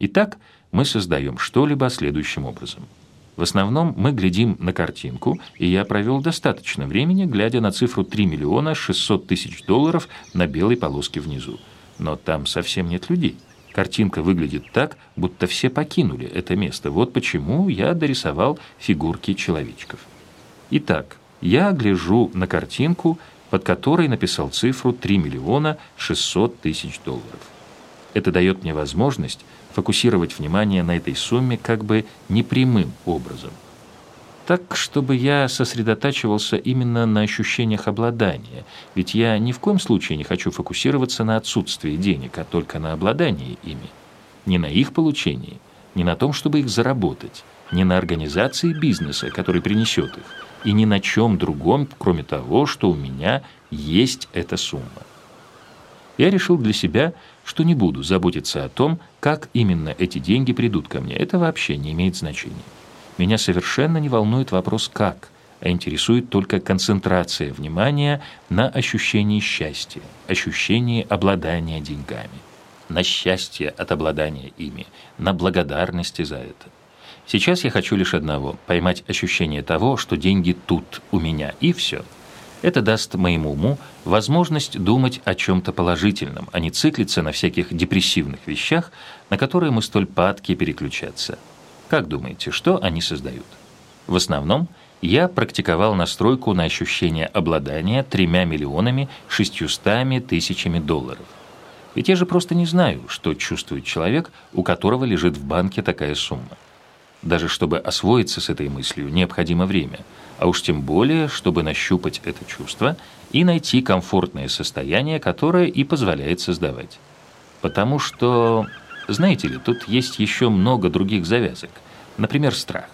Итак, мы создаем что-либо следующим образом. В основном мы глядим на картинку, и я провел достаточно времени, глядя на цифру 3 миллиона 600 тысяч долларов на белой полоске внизу. Но там совсем нет людей. Картинка выглядит так, будто все покинули это место. Вот почему я дорисовал фигурки человечков. Итак, я гляжу на картинку, под которой написал цифру 3 миллиона 600 тысяч долларов. Это дает мне возможность фокусировать внимание на этой сумме как бы непрямым образом. Так, чтобы я сосредотачивался именно на ощущениях обладания, ведь я ни в коем случае не хочу фокусироваться на отсутствии денег, а только на обладании ими. Не на их получении, не на том, чтобы их заработать, не на организации бизнеса, который принесет их, и ни на чем другом, кроме того, что у меня есть эта сумма. Я решил для себя, что не буду заботиться о том, как именно эти деньги придут ко мне. Это вообще не имеет значения. Меня совершенно не волнует вопрос «как», а интересует только концентрация внимания на ощущении счастья, ощущении обладания деньгами, на счастье от обладания ими, на благодарности за это. Сейчас я хочу лишь одного – поймать ощущение того, что деньги тут у меня, и все. Это даст моему уму возможность думать о чем-то положительном, а не циклиться на всяких депрессивных вещах, на которые мы столь падки переключаться – как думаете, что они создают? В основном я практиковал настройку на ощущение обладания тремя миллионами шестьюстами тысячами долларов. Ведь я же просто не знаю, что чувствует человек, у которого лежит в банке такая сумма. Даже чтобы освоиться с этой мыслью, необходимо время, а уж тем более, чтобы нащупать это чувство и найти комфортное состояние, которое и позволяет создавать. Потому что знаете ли, тут есть еще много других завязок. Например, страх.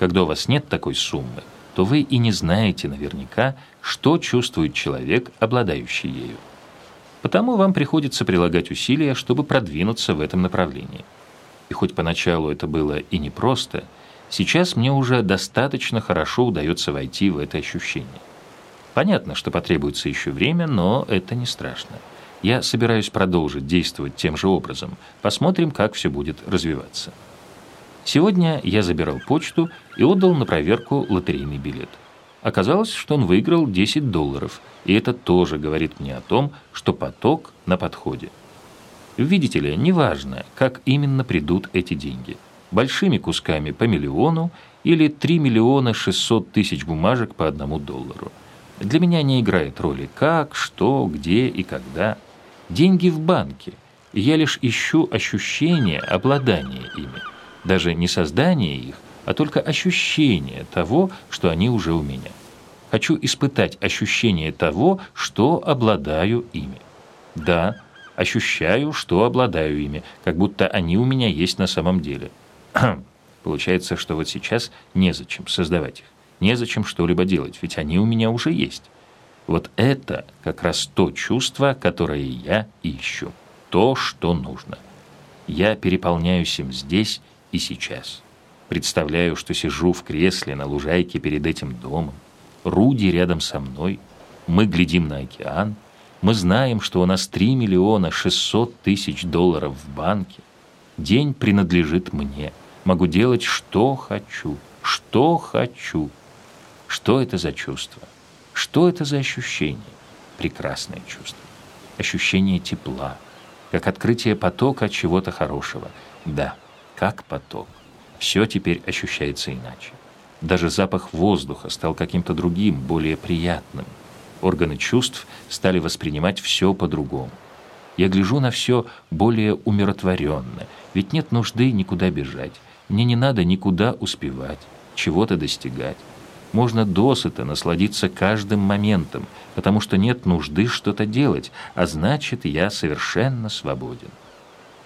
Когда у вас нет такой суммы, то вы и не знаете наверняка, что чувствует человек, обладающий ею. Потому вам приходится прилагать усилия, чтобы продвинуться в этом направлении. И хоть поначалу это было и непросто, сейчас мне уже достаточно хорошо удается войти в это ощущение. Понятно, что потребуется еще время, но это не страшно. Я собираюсь продолжить действовать тем же образом. Посмотрим, как все будет развиваться. Сегодня я забирал почту и отдал на проверку лотерейный билет. Оказалось, что он выиграл 10 долларов, и это тоже говорит мне о том, что поток на подходе. Видите ли, неважно, как именно придут эти деньги. Большими кусками по миллиону или 3 миллиона 600 тысяч бумажек по одному доллару. Для меня не играет роли как, что, где и когда – Деньги в банке. Я лишь ищу ощущение обладания ими. Даже не создание их, а только ощущение того, что они уже у меня. Хочу испытать ощущение того, что обладаю ими. Да, ощущаю, что обладаю ими, как будто они у меня есть на самом деле. Получается, что вот сейчас незачем создавать их, незачем что-либо делать, ведь они у меня уже есть. Вот это как раз то чувство, которое я ищу. То, что нужно. Я переполняюсь им здесь и сейчас. Представляю, что сижу в кресле на лужайке перед этим домом. Руди рядом со мной. Мы глядим на океан. Мы знаем, что у нас 3 миллиона 600 тысяч долларов в банке. День принадлежит мне. Могу делать, что хочу. Что хочу. Что это за чувство? Что это за ощущение? Прекрасное чувство. Ощущение тепла, как открытие потока чего-то хорошего. Да, как поток. Все теперь ощущается иначе. Даже запах воздуха стал каким-то другим, более приятным. Органы чувств стали воспринимать все по-другому. Я гляжу на все более умиротворенно, ведь нет нужды никуда бежать. Мне не надо никуда успевать, чего-то достигать. Можно досыта насладиться каждым моментом, потому что нет нужды что-то делать, а значит, я совершенно свободен.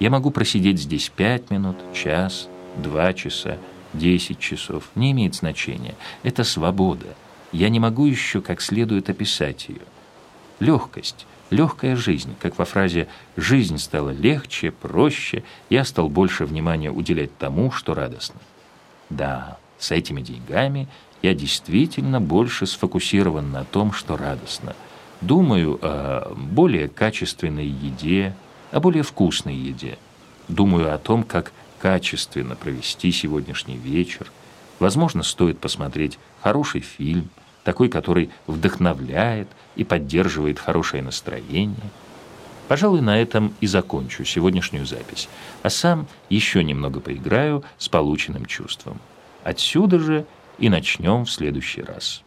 Я могу просидеть здесь пять минут, час, два часа, десять часов. Не имеет значения. Это свобода. Я не могу еще как следует описать ее. Легкость, легкая жизнь, как во фразе «жизнь стала легче, проще, я стал больше внимания уделять тому, что радостно». Да, с этими деньгами я действительно больше сфокусирован на том, что радостно. Думаю о более качественной еде, о более вкусной еде. думаю о том, как качественно провести сегодняшний вечер. Возможно, стоит посмотреть хороший фильм, такой, который вдохновляет и поддерживает хорошее настроение. Пожалуй, на этом и закончу сегодняшнюю запись, а сам еще немного поиграю с полученным чувством. Отсюда же и начнем в следующий раз.